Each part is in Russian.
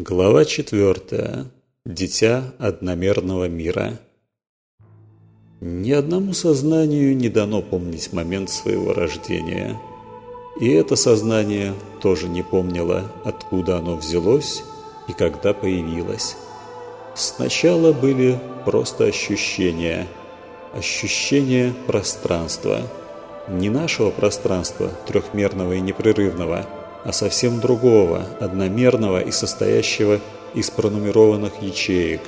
Глава четвертая. Дитя одномерного мира. Ни одному сознанию не дано помнить момент своего рождения. И это сознание тоже не помнило, откуда оно взялось и когда появилось. Сначала были просто ощущения. Ощущения пространства. Не нашего пространства, трехмерного и непрерывного – а совсем другого, одномерного и состоящего из пронумерованных ячеек.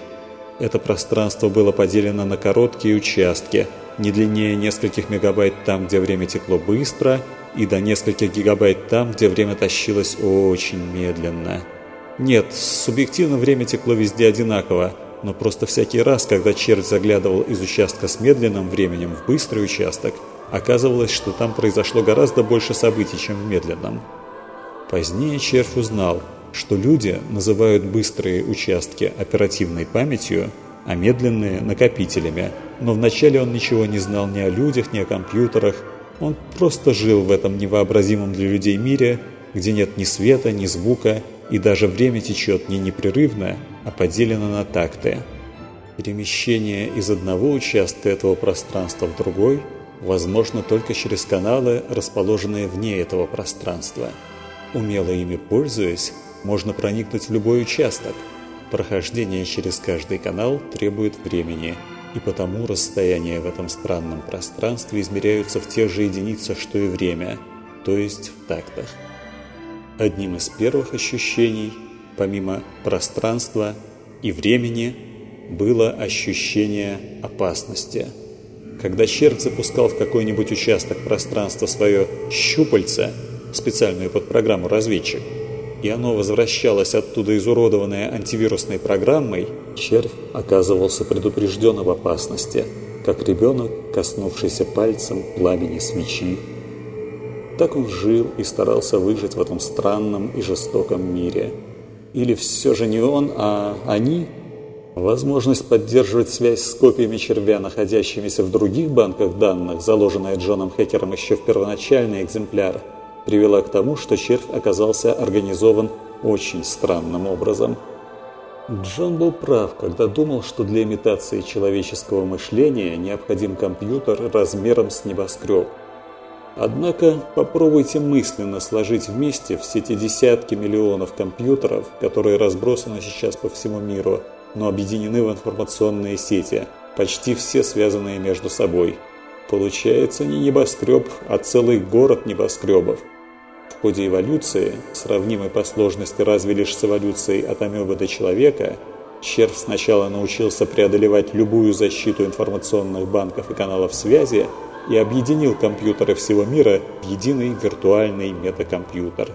Это пространство было поделено на короткие участки, не длиннее нескольких мегабайт там, где время текло быстро, и до нескольких гигабайт там, где время тащилось очень медленно. Нет, субъективно время текло везде одинаково, но просто всякий раз, когда червь заглядывал из участка с медленным временем в быстрый участок, оказывалось, что там произошло гораздо больше событий, чем в медленном. Позднее червь узнал, что люди называют быстрые участки оперативной памятью, а медленные – накопителями, но вначале он ничего не знал ни о людях, ни о компьютерах, он просто жил в этом невообразимом для людей мире, где нет ни света, ни звука, и даже время течет не непрерывно, а поделено на такты. Перемещение из одного участка этого пространства в другой возможно только через каналы, расположенные вне этого пространства – Умело ими пользуясь, можно проникнуть в любой участок. Прохождение через каждый канал требует времени, и потому расстояния в этом странном пространстве измеряются в тех же единицах, что и время, то есть в тактах. Одним из первых ощущений, помимо пространства и времени, было ощущение опасности. Когда черт запускал в какой-нибудь участок пространства свое щупальце – специальную под программу «Разведчик», и оно возвращалось оттуда изуродованное антивирусной программой, червь оказывался предупрежден об опасности, как ребенок, коснувшийся пальцем пламени свечи. Так он жил и старался выжить в этом странном и жестоком мире. Или все же не он, а они? Возможность поддерживать связь с копиями червя, находящимися в других банках данных, заложенная Джоном Хекером еще в первоначальный экземпляр – привела к тому, что червь оказался организован очень странным образом. Джон был прав, когда думал, что для имитации человеческого мышления необходим компьютер размером с небоскреб. Однако попробуйте мысленно сложить вместе все те десятки миллионов компьютеров, которые разбросаны сейчас по всему миру, но объединены в информационные сети, почти все связанные между собой. Получается не небоскреб, а целый город небоскребов. В ходе эволюции, сравнимой по сложности разве лишь с эволюцией от амебы до человека, червь сначала научился преодолевать любую защиту информационных банков и каналов связи и объединил компьютеры всего мира в единый виртуальный метакомпьютер.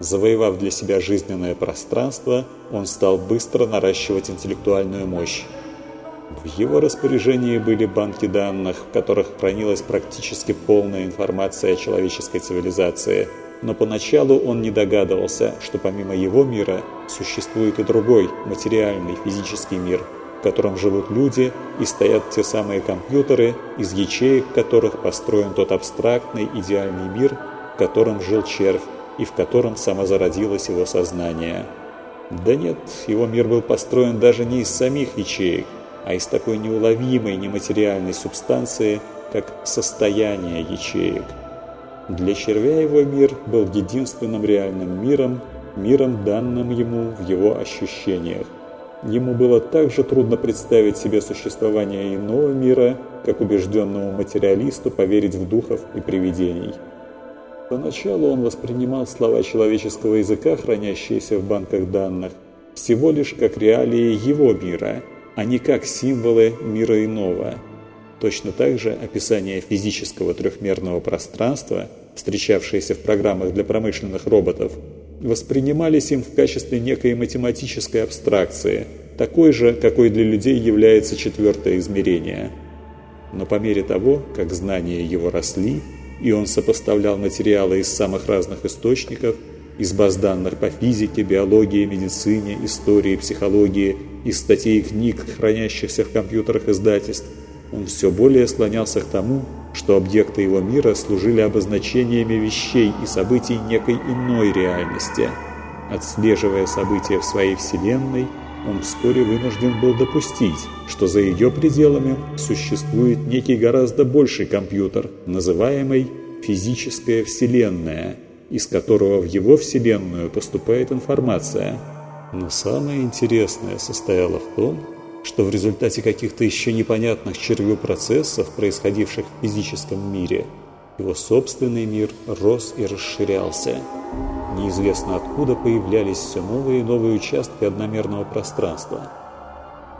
Завоевав для себя жизненное пространство, он стал быстро наращивать интеллектуальную мощь. В его распоряжении были банки данных, в которых хранилась практически полная информация о человеческой цивилизации – но поначалу он не догадывался, что помимо его мира существует и другой, материальный, физический мир, в котором живут люди и стоят те самые компьютеры, из ячеек которых построен тот абстрактный, идеальный мир, в котором жил червь и в котором самозародилось его сознание. Да нет, его мир был построен даже не из самих ячеек, а из такой неуловимой нематериальной субстанции, как состояние ячеек – для червя его мир был единственным реальным миром, миром, данным ему в его ощущениях. Ему было так же трудно представить себе существование иного мира, как убежденному материалисту поверить в духов и привидений. Поначалу он воспринимал слова человеческого языка, хранящиеся в банках данных, всего лишь как реалии его мира, а не как символы мира иного – Точно так же описание физического трехмерного пространства, встречавшееся в программах для промышленных роботов, воспринимались им в качестве некой математической абстракции, такой же, какой для людей является четвертое измерение. Но по мере того, как знания его росли, и он сопоставлял материалы из самых разных источников, из баз данных по физике, биологии, медицине, истории, психологии, из статей и книг, хранящихся в компьютерах издательств, он все более склонялся к тому, что объекты его мира служили обозначениями вещей и событий некой иной реальности. Отслеживая события в своей Вселенной, он вскоре вынужден был допустить, что за ее пределами существует некий гораздо больший компьютер, называемый «физическая Вселенная», из которого в его Вселенную поступает информация. Но самое интересное состояло в том, что в результате каких-то еще непонятных червю процессов, происходивших в физическом мире, его собственный мир рос и расширялся. Неизвестно откуда появлялись все новые и новые участки одномерного пространства.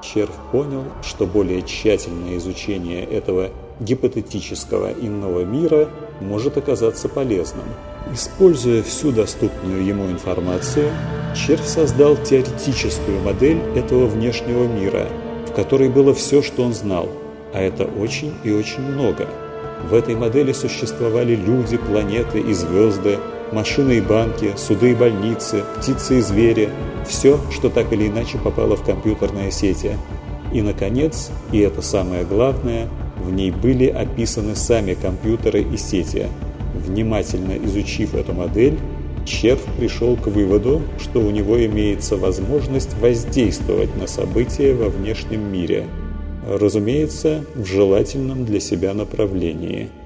Червь понял, что более тщательное изучение этого гипотетического иного мира может оказаться полезным. Используя всю доступную ему информацию, Червь создал теоретическую модель этого внешнего мира, в которой было все, что он знал, а это очень и очень много. В этой модели существовали люди, планеты и звезды, машины и банки, суды и больницы, птицы и звери, все, что так или иначе попало в компьютерные сети. И, наконец, и это самое главное, в ней были описаны сами компьютеры и сети. Внимательно изучив эту модель, Черв пришел к выводу, что у него имеется возможность воздействовать на события во внешнем мире. Разумеется, в желательном для себя направлении –